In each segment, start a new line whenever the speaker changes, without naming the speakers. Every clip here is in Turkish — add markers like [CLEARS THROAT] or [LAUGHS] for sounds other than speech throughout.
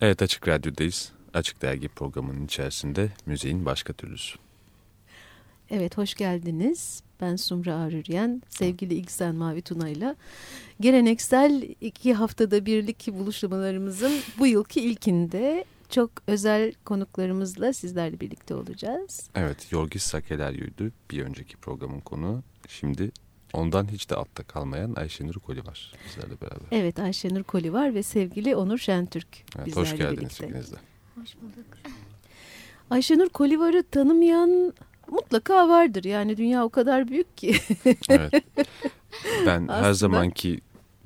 Evet Açık Radyo'dayız. Açık Dergi programının içerisinde müziğin başka türlüsü.
Evet hoş geldiniz. Ben Sumra Arüryen, sevgili İksen Mavi Tuna ile geleneksel iki haftada birlik buluşmalarımızın bu yılki ilkinde çok özel konuklarımızla sizlerle birlikte olacağız.
Evet Yorgis Sakelaryu'ydu bir önceki programın konu. Şimdi ondan hiç de altta kalmayan Ayşenur Koli var bizlerle beraber.
Evet Ayşenur Koli var ve sevgili Onur Şentürk
evet,
bizlerle
Hoş geldiniz
birlikte.
ikiniz de.
Hoş bulduk.
Ayşenur Kolivar'ı tanımayan mutlaka vardır. Yani dünya o kadar büyük ki.
Evet. [LAUGHS] Ben her
Aslında-
zamanki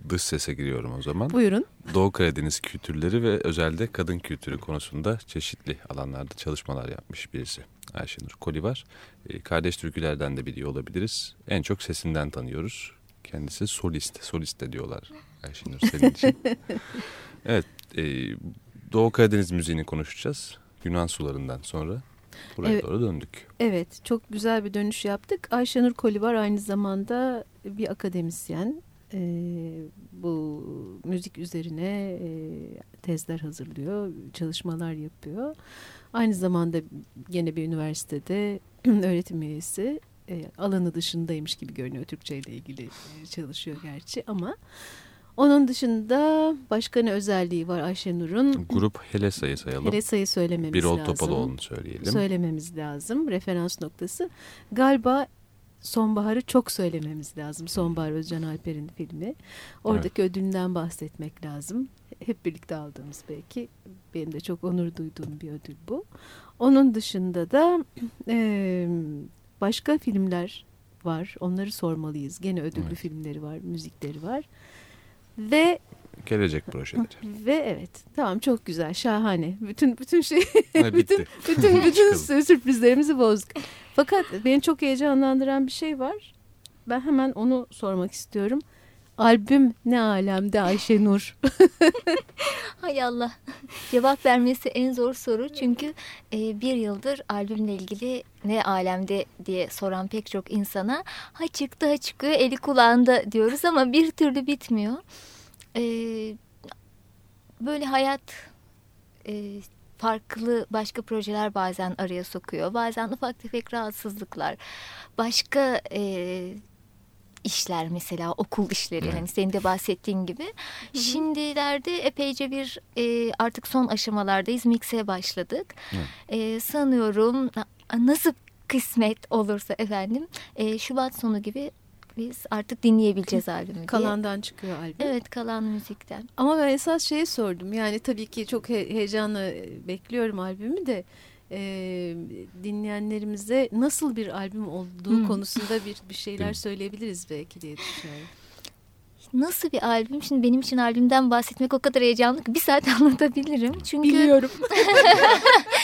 dış sese giriyorum o zaman.
Buyurun.
Doğu Karadeniz kültürleri ve özellikle kadın kültürü konusunda çeşitli alanlarda çalışmalar yapmış birisi. Ayşenur Koli var. Ee, Kardeş türkülerden de biliyor olabiliriz. En çok sesinden tanıyoruz. Kendisi solist. Solist de diyorlar Ayşenur senin için. [LAUGHS] evet. e, Doğu Karadeniz müziğini konuşacağız. Yunan sularından sonra buraya
Evet.
doğru döndük.
Evet, çok güzel bir dönüş yaptık. Ayşenur Kolivar aynı zamanda bir akademisyen. Ee, bu müzik üzerine e, tezler hazırlıyor, çalışmalar yapıyor. Aynı zamanda yine bir üniversitede [CLEARS THROAT] öğretim üyesi. E, alanı dışındaymış gibi görünüyor. Türkçe ile ilgili e, çalışıyor gerçi ama onun dışında başka ne özelliği var Ayşenur'un?
Grup Helesa'yı sayalım.
Helesa'yı söylememiz
Birol
lazım
Topaloğlu'nu söyleyelim.
söylememiz lazım. Referans noktası. Galiba Sonbahar'ı çok söylememiz lazım. Sonbahar Özcan Alper'in filmi. Oradaki ödülünden bahsetmek lazım. Hep birlikte aldığımız belki. Benim de çok onur duyduğum bir ödül bu. Onun dışında da e, başka filmler var. Onları sormalıyız. Gene ödüllü
Evet.
filmleri var, müzikleri var. Ve
Gelecek projeleri.
ve evet tamam çok güzel şahane bütün bütün şey
Ha, bitti.
bütün bütün [LAUGHS]
Çıkalım.
sürprizlerimizi bozduk. Fakat beni çok heyecanlandıran bir şey var. Ben hemen onu sormak istiyorum. Albüm ne alemde Ayşenur? [LAUGHS]
Hay Allah. Cevap vermesi en zor soru çünkü e, bir yıldır albümle ilgili ne alemde diye soran pek çok insana ha çıktı ha çıkıyor eli kulağında diyoruz ama bir türlü bitmiyor. E, böyle hayat e, farklı başka projeler bazen araya sokuyor. Bazen ufak tefek rahatsızlıklar. Başka e, işler mesela okul işleri
Evet.
hani senin de bahsettiğin gibi. Şimdilerde epeyce bir e, artık son aşamalardayız. Mix'e başladık.
Evet.
E, sanıyorum na- nasıl kısmet olursa efendim e, Şubat sonu gibi biz artık dinleyebileceğiz albümü diye.
Kalandan çıkıyor albüm.
Evet kalan müzikten.
Ama ben esas şeyi sordum. Yani tabii ki çok he- heyecanla bekliyorum albümü de e, dinleyenlerimize nasıl bir albüm olduğu
Hmm.
konusunda bir bir şeyler söyleyebiliriz belki diye düşünüyorum.
Nasıl bir albüm? Şimdi benim için albümden bahsetmek o kadar heyecanlı ki bir saat [LAUGHS] anlatabilirim. Çünkü
Biliyorum. [LAUGHS]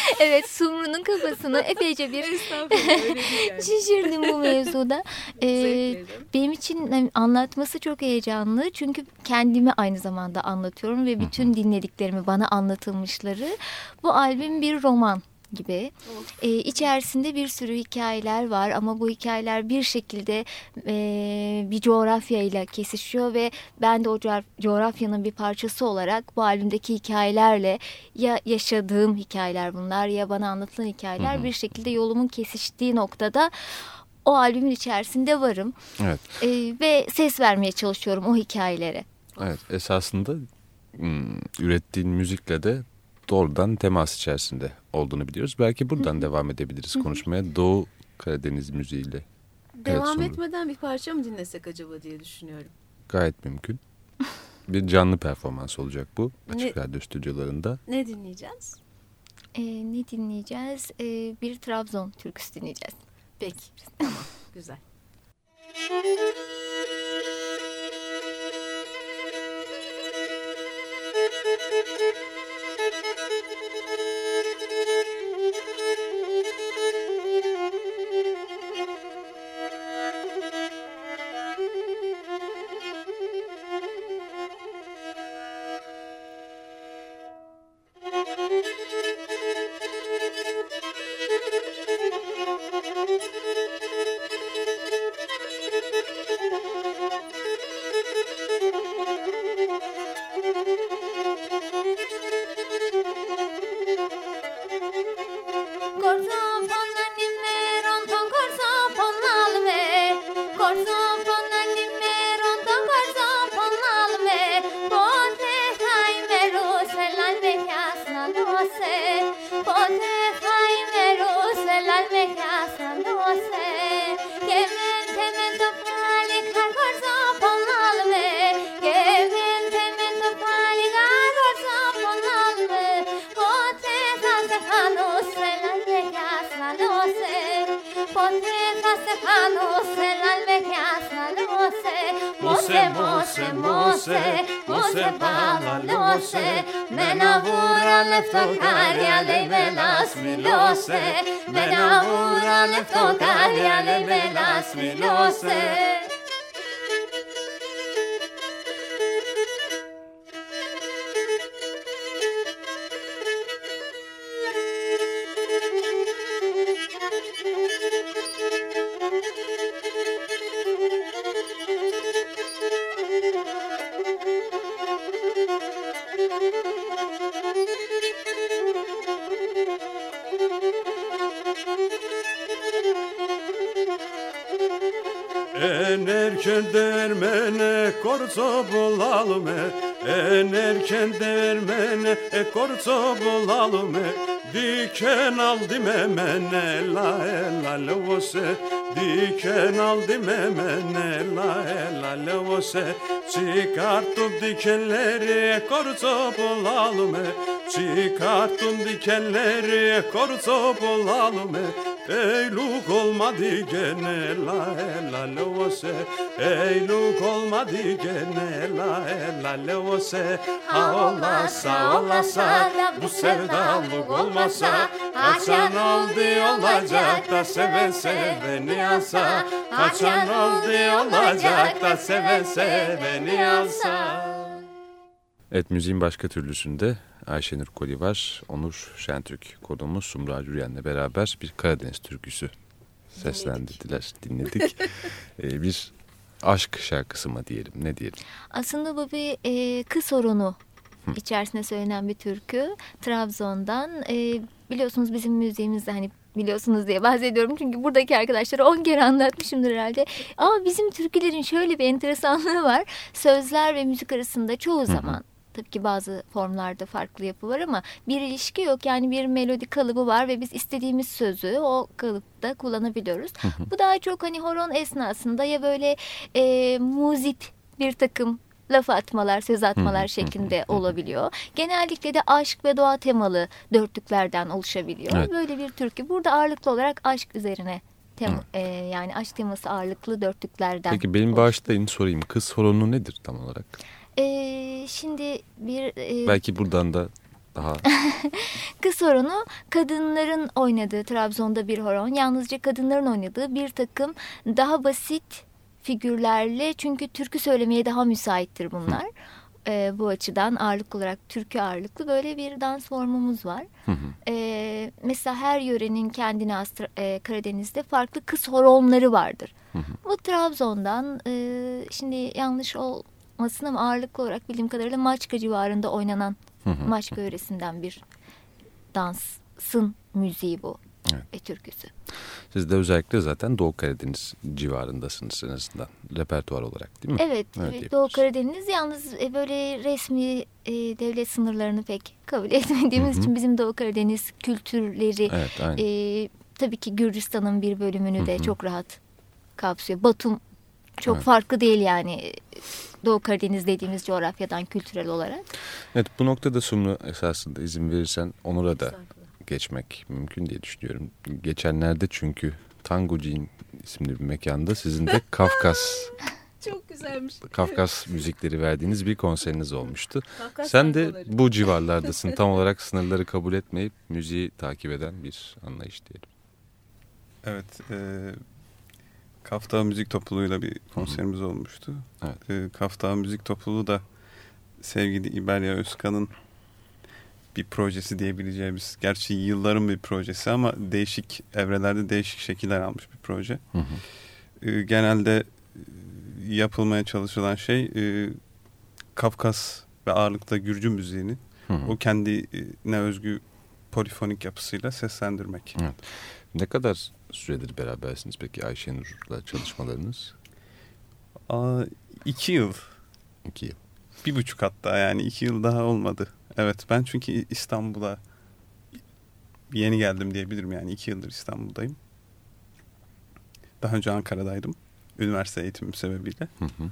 [LAUGHS]
evet Sumru'nun kafasını epeyce bir [LAUGHS] şişirdim bu mevzuda. [LAUGHS] Ee, benim için hani anlatması çok heyecanlı. Çünkü kendimi aynı zamanda anlatıyorum ve bütün dinlediklerimi bana anlatılmışları. Bu albüm bir roman gibi. Ee, içerisinde bir sürü hikayeler var ama bu hikayeler bir şekilde e, bir coğrafyayla kesişiyor ve ben de o coğraf- coğrafyanın bir parçası olarak bu albümdeki hikayelerle ya yaşadığım hikayeler bunlar ya bana anlatılan hikayeler
Hı hı.
bir şekilde yolumun kesiştiği noktada o albümün içerisinde varım
Evet.
Ee, ve ses vermeye çalışıyorum o hikayelere.
Evet esasında ürettiğin müzikle de doğrudan temas içerisinde olduğunu biliyoruz. Belki buradan devam edebiliriz konuşmaya Doğu Karadeniz müziğiyle.
Devam
Sumru.
etmeden bir parça mı dinlesek acaba diye düşünüyorum.
Gayet mümkün. [LAUGHS] Bir canlı performans olacak bu Açık
Ne-
Radyo stüdyolarında.
Ne dinleyeceğiz?
Ee, ne dinleyeceğiz? Ee, bir Trabzon türküsü dinleyeceğiz.
Peki. [LAUGHS] Tamam. Güzel.
Thank [LAUGHS] you. Μώσε, μώσε, μώσε παραλώσε Με ένα βούρα λεφτοκάρια λέει με να Με ένα βούρα λεφτοκάρια λέει με να levelas milose.
korzo bulalım. En erken dermene e korzo bulalım. Diken aldım hemen ela ela levose Diken aldım hemen ela ela levose Çıkarttım dikenleri korzo bulalım. Çıkarttım dikenleri korzo bulalım Eyluk olmadı gene la la levose Eyluk olmadı gene la la levose Ha olmasa olmasa bu sevdalık olmasa. Kaçan oldu olacak da seven seveni alsa Kaçan oldu olacak da seven seveni alsa
Evet müziğin başka türlüsünde Ayşenur Koli var. Onur Şentürk konuğumuz Sumra Cüryen'le beraber bir Karadeniz türküsü seslendirdiler, dinledik. [LAUGHS] ee, bir aşk şarkısı mı diyelim, ne diyelim?
Aslında bu bir e, kız sorunu içerisinde söylenen bir türkü. Trabzon'dan e, biliyorsunuz bizim müziğimizde hani biliyorsunuz diye bahsediyorum. Çünkü buradaki arkadaşlara on kere anlatmışımdır herhalde. Ama bizim türkülerin şöyle bir enteresanlığı var. Sözler ve müzik arasında çoğu zaman Tabii ki bazı formlarda farklı yapı var ama bir ilişki yok. Yani bir melodi kalıbı var ve biz istediğimiz sözü o kalıpta kullanabiliyoruz. Bu daha çok hani horon esnasında ya böyle e, muzip bir takım laf atmalar, söz atmalar şeklinde olabiliyor. Genellikle de aşk ve doğa temalı dörtlüklerden oluşabiliyor. Evet. Böyle bir türkü. Burada ağırlıklı olarak aşk üzerine Tem, e, yani aşk teması ağırlıklı dörtlüklerden.
Peki benim bağışlayın sorayım. Kız horonu nedir tam olarak?
Ee, şimdi bir...
E, Belki buradan da daha... [LAUGHS]
Kız horonu kadınların oynadığı Trabzon'da bir horon. Yalnızca kadınların oynadığı bir takım daha basit figürlerle çünkü türkü söylemeye daha müsaittir bunlar. Ee, bu açıdan ağırlık olarak türkü ağırlıklı böyle bir dans formumuz var. Ee, mesela her yörenin kendine has e, Karadeniz'de farklı kız horonları vardır. Bu Trabzon'dan e, şimdi yanlış ol olmasın ama ağırlıklı olarak bildiğim kadarıyla Maçka civarında oynanan. Maçka yöresinden bir dansın müziği bu evet. ve türküsü.
Siz de özellikle zaten Doğu Karadeniz civarındasınız en azından repertuar olarak değil mi?
Evet, evet Doğu Karadeniz yalnız e, böyle resmi e, devlet sınırlarını pek kabul [LAUGHS] etmediğimiz Hı -hı. için bizim Doğu Karadeniz kültürleri evet, e, tabii ki Gürcistan'ın bir bölümünü de Hı -hı. çok rahat kapsıyor. Batum çok evet. farklı değil yani Doğu Karadeniz dediğimiz coğrafyadan kültürel olarak.
Evet bu noktada Sumru esasında izin verirsen Onur'a da geçmek mümkün diye düşünüyorum. Geçenlerde çünkü Tangucin isimli bir mekanda sizin de [LAUGHS] Kafkas
çok güzelmiş.
Kafkas müzikleri verdiğiniz bir konseriniz olmuştu. [LAUGHS] Kafkas Sen de bu civarlardasın. Tam olarak sınırları kabul etmeyip müziği takip eden bir anlayış diyelim.
Evet. E, Kafta Müzik Topluluğu'yla bir konserimiz Hı -hı. olmuştu. Evet. E, Kafta Müzik Topluluğu da sevgili İberya Özkan'ın bir projesi diyebileceğimiz, gerçi yılların bir projesi ama değişik evrelerde değişik şekiller almış bir proje. Hı hı. E, genelde e, yapılmaya çalışılan şey e, Kafkas ve ağırlıkta Gürcü müziğini hı hı. o kendine özgü polifonik yapısıyla seslendirmek. Evet.
Ne kadar süredir berabersiniz peki Ayşenur'la çalışmalarınız?
Aa, iki yıl.
İki yıl.
Bir buçuk hatta yani iki yıl daha olmadı. Evet ben çünkü İstanbul'a yeni geldim diyebilirim yani iki yıldır İstanbul'dayım. Daha önce Ankara'daydım. Üniversite eğitimim sebebiyle. Hı hı.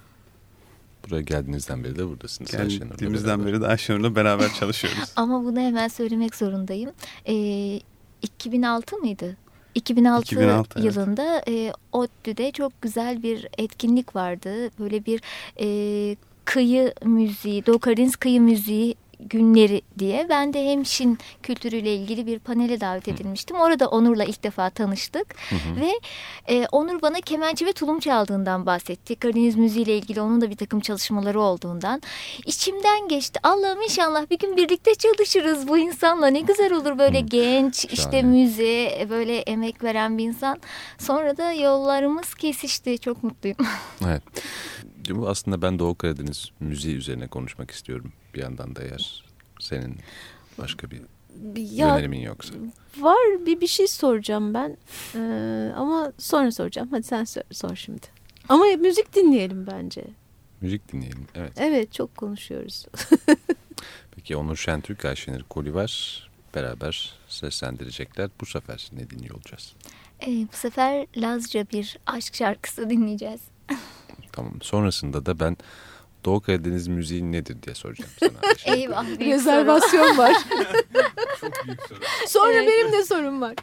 Buraya geldiğinizden beri de buradasınız.
Geldiğimizden beri de Ayşenur'la beraber çalışıyoruz. [LAUGHS]
Ama bunu hemen söylemek zorundayım. Ee, 2006 mıydı? 2006, 2006 yılında evet. e, ODTÜ'de çok güzel bir etkinlik vardı. Böyle bir e, kıyı müziği, Karadeniz kıyı müziği günleri diye ben de hemşin kültürüyle ilgili bir panele davet edilmiştim. Orada Onur'la ilk defa tanıştık hı hı. ve e, Onur bana kemençe ve tulum çaldığından bahsetti. Karadeniz müziğiyle ilgili onun da bir takım çalışmaları olduğundan. İçimden geçti. Allah'ım inşallah bir gün birlikte çalışırız bu insanla. Ne güzel olur böyle hı. genç Şahane. işte müziğe böyle emek veren bir insan. Sonra da yollarımız kesişti. Çok mutluyum.
Evet. [LAUGHS] Bu aslında ben Doğu Karadeniz müziği üzerine konuşmak istiyorum bir yandan da eğer senin başka bir ya, yönelimin yoksa.
Var bir bir şey soracağım ben ee, ama sonra soracağım. Hadi sen sor, sor şimdi. Ama müzik dinleyelim bence.
Müzik dinleyelim evet.
Evet çok konuşuyoruz. [LAUGHS]
Peki Onur Şentürk, Ayşenir Koli var. Beraber seslendirecekler. Bu sefer ne dinliyor olacağız?
Ee, bu sefer Lazca bir aşk şarkısı dinleyeceğiz. [LAUGHS]
tamam. Sonrasında da ben Doğu Karadeniz müziği nedir diye soracağım sana. [LAUGHS]
Eyvah.
Rezervasyon var. [LAUGHS] Çok büyük soru. Sonra evet. benim de sorum var.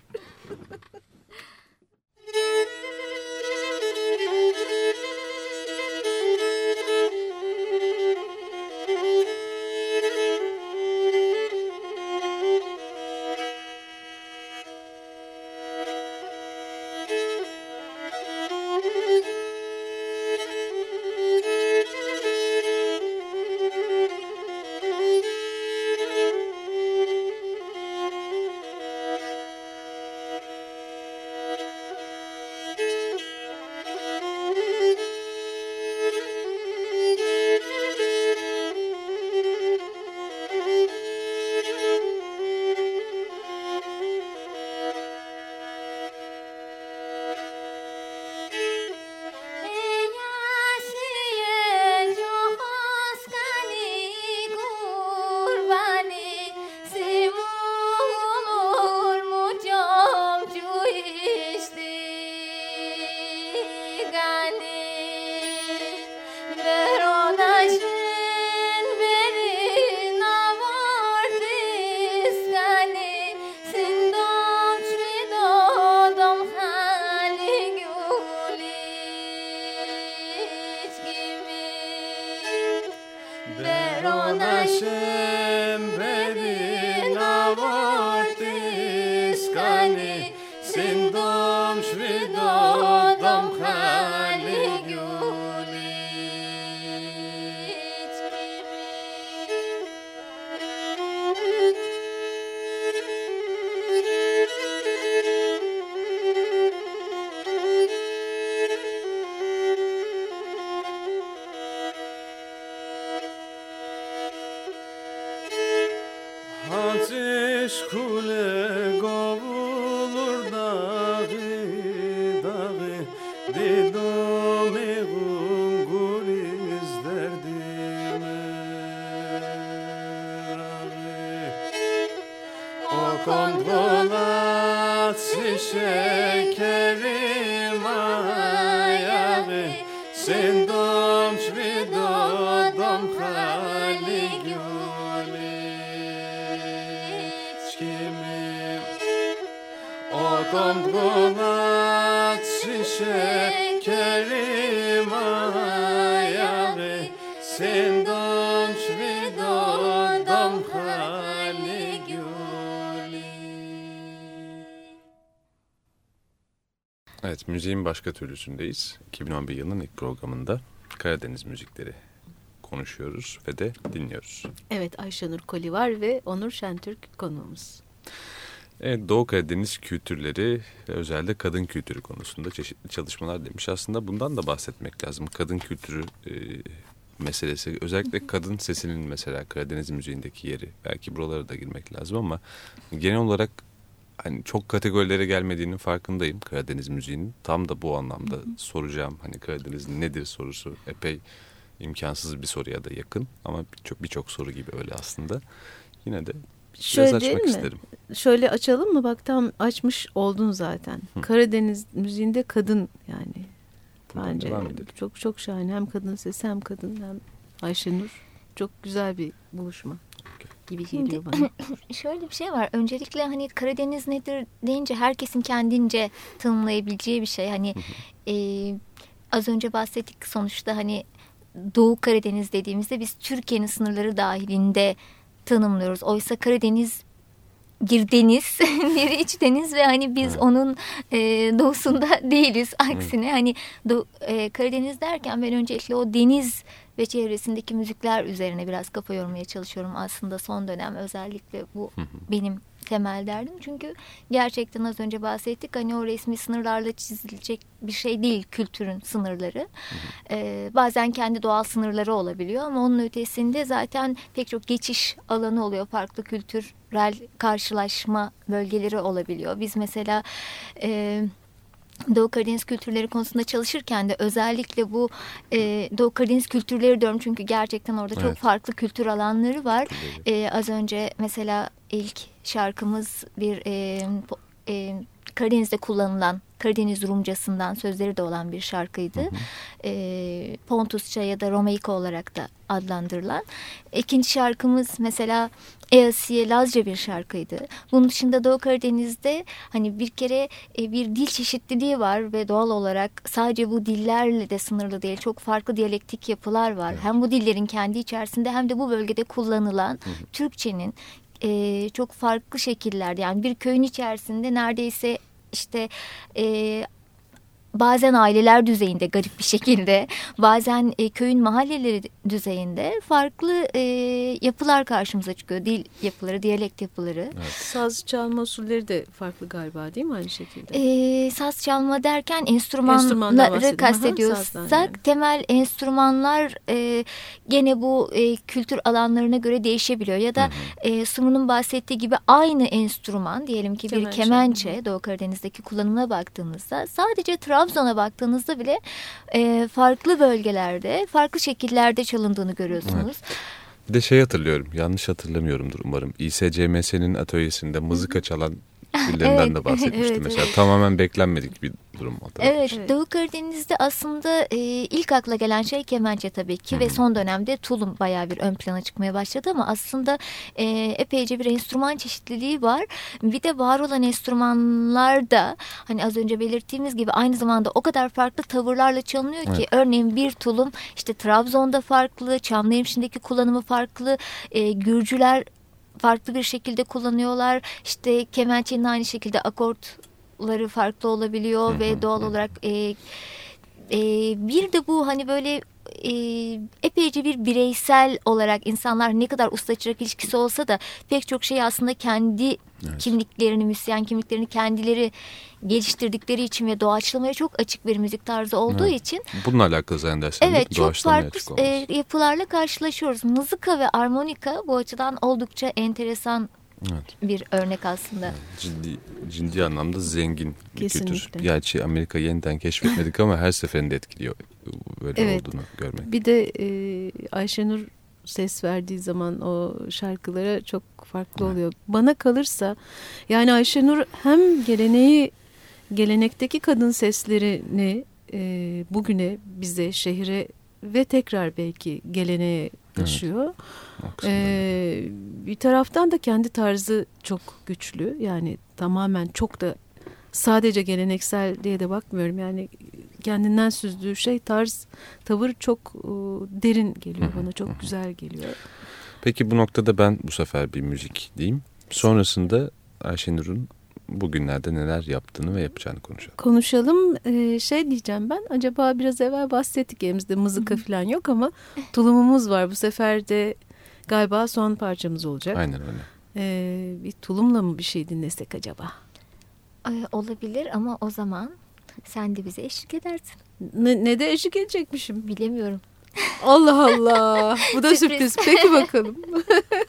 Evet, müziğin başka türlüsündeyiz. 2011 yılının ilk programında Karadeniz müzikleri konuşuyoruz ve de dinliyoruz.
Evet, Ayşenur Koli var ve Onur Şentürk konuğumuz.
Evet, Doğu Karadeniz kültürleri özellikle kadın kültürü konusunda çeşitli çalışmalar demiş. Aslında bundan da bahsetmek lazım. Kadın kültürü e, meselesi, özellikle kadın sesinin mesela Karadeniz müziğindeki yeri. Belki buralara da girmek lazım ama genel olarak hani çok kategorilere gelmediğinin farkındayım Karadeniz müziğinin. Tam da bu anlamda soracağım hani Karadeniz nedir sorusu epey imkansız bir soruya da yakın ama birçok birçok soru gibi öyle aslında. Yine de Şöyle biraz açmak isterim.
şöyle açalım mı? Bak tam açmış oldun zaten. Hı. Karadeniz müziğinde kadın yani. Buradan Bence çok çok şahane. Hem kadın sesi hem kadın hem Ayşenur. Çok güzel bir buluşma gibi geliyor bana. [CLEARS THROAT]
Şöyle bir şey var. Öncelikle hani Karadeniz nedir deyince herkesin kendince tanımlayabileceği bir şey. Hani e, az önce bahsettik sonuçta hani Doğu Karadeniz dediğimizde biz Türkiye'nin sınırları dahilinde tanımlıyoruz. Oysa Karadeniz bir deniz, [LAUGHS] bir iç deniz ve hani biz evet. onun e, doğusunda değiliz. Aksine evet. hani do, e, Karadeniz derken ben öncelikle o deniz ve çevresindeki müzikler üzerine biraz kafa yormaya çalışıyorum aslında son dönem özellikle bu benim temel derdim. Çünkü gerçekten az önce bahsettik hani o resmi sınırlarla çizilecek bir şey değil kültürün sınırları. Ee, bazen kendi doğal sınırları olabiliyor ama onun ötesinde zaten pek çok geçiş alanı oluyor. Farklı kültürel karşılaşma bölgeleri olabiliyor. Biz mesela... E, Doğu Karadeniz kültürleri konusunda çalışırken de özellikle bu e, Doğu Karadeniz kültürleri diyorum çünkü gerçekten orada evet. çok farklı kültür alanları var. E, az önce mesela ilk şarkımız bir e, e, Karadeniz'de kullanılan Karadeniz Rumcasından sözleri de olan bir şarkıydı. Hı hı. E, Pontusça ya da Romeika olarak da adlandırılan. İkinci şarkımız mesela Easiye Lazca bir şarkıydı. Bunun dışında Doğu Karadeniz'de hani bir kere e, bir dil çeşitliliği var ve doğal olarak sadece bu dillerle de sınırlı değil. Çok farklı diyalektik yapılar var. Evet. Hem bu dillerin kendi içerisinde hem de bu bölgede kullanılan Türkçenin e, çok farklı şekillerde. Yani bir köyün içerisinde neredeyse işte e, bazen aileler düzeyinde garip bir şekilde bazen e, köyün mahalleleri düzeyinde farklı e, yapılar karşımıza çıkıyor. Dil yapıları, diyalekt yapıları.
Evet. Saz çalma usulleri de farklı galiba değil mi aynı şekilde?
E, saz çalma derken enstrümanları kastediyorsak yani. temel enstrümanlar e, gene bu e, kültür alanlarına göre değişebiliyor. Ya da e, Sumu'nun bahsettiği gibi aynı enstrüman diyelim ki bir kemençe Doğu Karadeniz'deki kullanımına baktığımızda sadece Trabzon Trabzon'a baktığınızda bile e, farklı bölgelerde, farklı şekillerde çalındığını görüyorsunuz. Evet.
Bir de şey hatırlıyorum, yanlış hatırlamıyorumdur umarım. İSCMS'nin atölyesinde mızıka çalan birilerinden [LAUGHS] evet, de bahsetmişti evet, mesela. Tamamen beklenmedik bir durum.
Evet, evet, Doğu Karadeniz'de aslında e, ilk akla gelen şey kemençe tabii ki Hı -hı. ve son dönemde tulum bayağı bir ön plana çıkmaya başladı ama aslında e, epeyce bir enstrüman çeşitliliği var. Bir de var olan enstrümanlar da hani az önce belirttiğimiz gibi aynı zamanda o kadar farklı tavırlarla çalınıyor evet. ki örneğin bir tulum işte Trabzon'da farklı, Çamlıhemşin'deki kullanımı farklı, e, Gürcüler farklı bir şekilde kullanıyorlar. İşte kemençenin aynı şekilde akortları farklı olabiliyor ve doğal olarak e, e, bir de bu hani böyle e, epeyce bir bireysel olarak insanlar ne kadar usta çırak ilişkisi olsa da pek çok şey aslında kendi evet. kimliklerini, müzisyen kimliklerini kendileri geliştirdikleri için ve doğaçlamaya çok açık bir müzik tarzı olduğu evet. için.
Bununla alakalı zannedersem
Evet çok farklı e, yapılarla karşılaşıyoruz. Mızıka ve armonika bu açıdan oldukça enteresan Evet. bir örnek aslında.
Ciddi ciddi anlamda zengin bir kültür. Gerçi Amerika yeniden keşfetmedik ama her seferinde etkiliyor böyle evet. olduğunu görmek.
Bir de e, Ayşenur ses verdiği zaman o şarkılara çok farklı evet. oluyor. Bana kalırsa yani Ayşenur hem geleneği gelenekteki kadın seslerini e, bugüne bize şehre ve tekrar belki geleneğe taşıyor. Evet. Ee, bir taraftan da kendi tarzı çok güçlü. Yani tamamen çok da sadece geleneksel diye de bakmıyorum. Yani kendinden süzdüğü şey tarz, tavır çok e, derin geliyor bana. Çok güzel geliyor.
Peki bu noktada ben bu sefer bir müzik diyeyim. Sonrasında Ayşenur'un bugünlerde neler yaptığını ve yapacağını konuşalım.
Konuşalım. Ee, şey diyeceğim ben acaba biraz evvel bahsettik elimizde mızıka falan yok ama tulumumuz var. Bu sefer de galiba son parçamız olacak.
Aynen öyle.
Ee, bir tulumla mı bir şey dinlesek acaba?
Ee, olabilir ama o zaman sen de bize eşlik edersin.
Ne, ne de eşlik edecekmişim?
Bilemiyorum.
Allah Allah. Bu da [LAUGHS] sürpriz. Peki bakalım. [LAUGHS]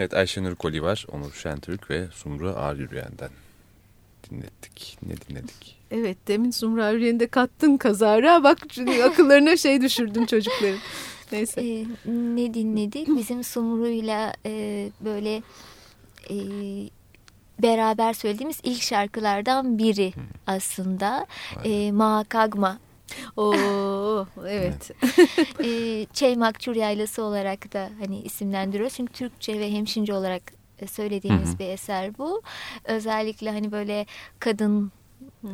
Evet Ayşenur Koli var, Onur Şentürk ve Sumru Ağır Yürüyen'den dinlettik. Ne dinledik?
Evet demin Sumru Ağır Yürüyen'de kattın kazara. Bak akıllarına şey düşürdüm çocukların. Neyse.
Ee, ne dinledik? Bizim Sumru'yla e, böyle e, beraber söylediğimiz ilk şarkılardan biri aslında. E, Mahakagma
Oo evet. [LAUGHS]
e, Çeymakçur Yaylası olarak da hani isimlendiriyoruz. Çünkü Türkçe ve hemşince olarak e, söylediğimiz hı hı. bir eser bu. Özellikle hani böyle kadın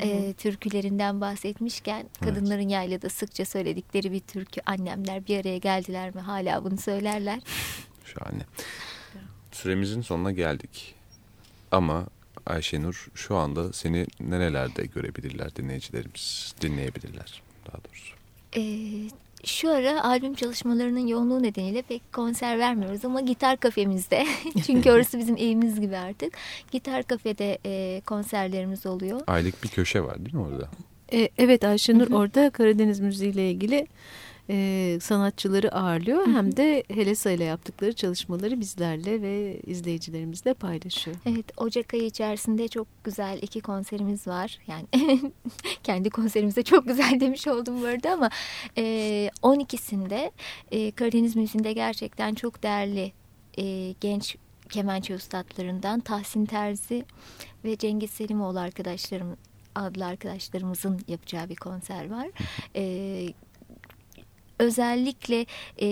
e, türkülerinden bahsetmişken kadınların evet. yaylada sıkça söyledikleri bir türkü annemler bir araya geldiler mi hala bunu söylerler. [LAUGHS]
Şahane. Süremizin sonuna geldik. Ama Ayşenur şu anda seni nerelerde görebilirler dinleyicilerimiz, dinleyebilirler daha doğrusu?
Ee, şu ara albüm çalışmalarının yoğunluğu nedeniyle pek konser vermiyoruz ama gitar kafemizde. [LAUGHS] Çünkü orası bizim evimiz gibi artık. Gitar kafede e, konserlerimiz oluyor.
Aylık bir köşe var değil mi orada?
E, evet Ayşenur orada Karadeniz müziğiyle ilgili e, sanatçıları ağırlıyor. Hı hı. Hem de Helesa ile yaptıkları çalışmaları bizlerle ve izleyicilerimizle paylaşıyor.
Evet Ocak ayı içerisinde çok güzel iki konserimiz var. Yani [LAUGHS] kendi konserimizde çok güzel demiş oldum bu arada ama e, 12'sinde e, Karadeniz müziğinde gerçekten çok değerli e, genç kemençe üstadlarından Tahsin Terzi ve Cengiz Selimoğlu arkadaşlarım adlı arkadaşlarımızın yapacağı bir konser var. E, özellikle e,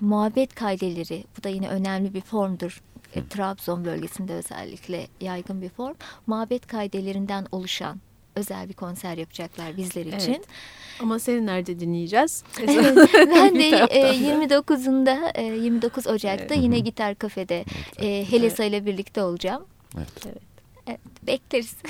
muhabbet kaideleri bu da yine önemli bir formdur. E, Trabzon bölgesinde özellikle yaygın bir form. Muhabbet kaidelerinden oluşan özel bir konser yapacaklar bizler için. Evet.
Ama seni nerede dinleyeceğiz? [LAUGHS]
ben de e, 29'unda e, 29 Ocak'ta evet. yine Gitar Kafe'de e, Helesa ile birlikte olacağım. Evet. evet. evet bekleriz. [LAUGHS]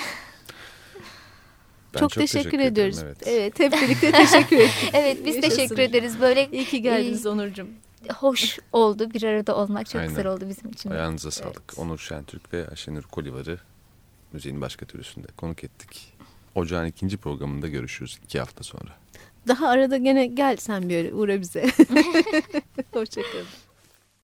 Ben çok, çok teşekkür, teşekkür ediyoruz. evet. evet hep birlikte teşekkür ederiz. [LAUGHS]
evet biz Yaşasın. teşekkür ederiz. Böyle
İyi ki geldiniz e, Onurcuğum.
Hoş oldu bir arada olmak çok Aynen. güzel oldu bizim için.
Ayağınıza sağlık. Evet. Onur Şentürk ve Ayşenur Kolivar'ı müziğin başka türlüsünde konuk ettik. Ocağın ikinci programında görüşürüz iki hafta sonra.
Daha arada gene gel sen bir uğra bize. [LAUGHS] Hoşçakalın.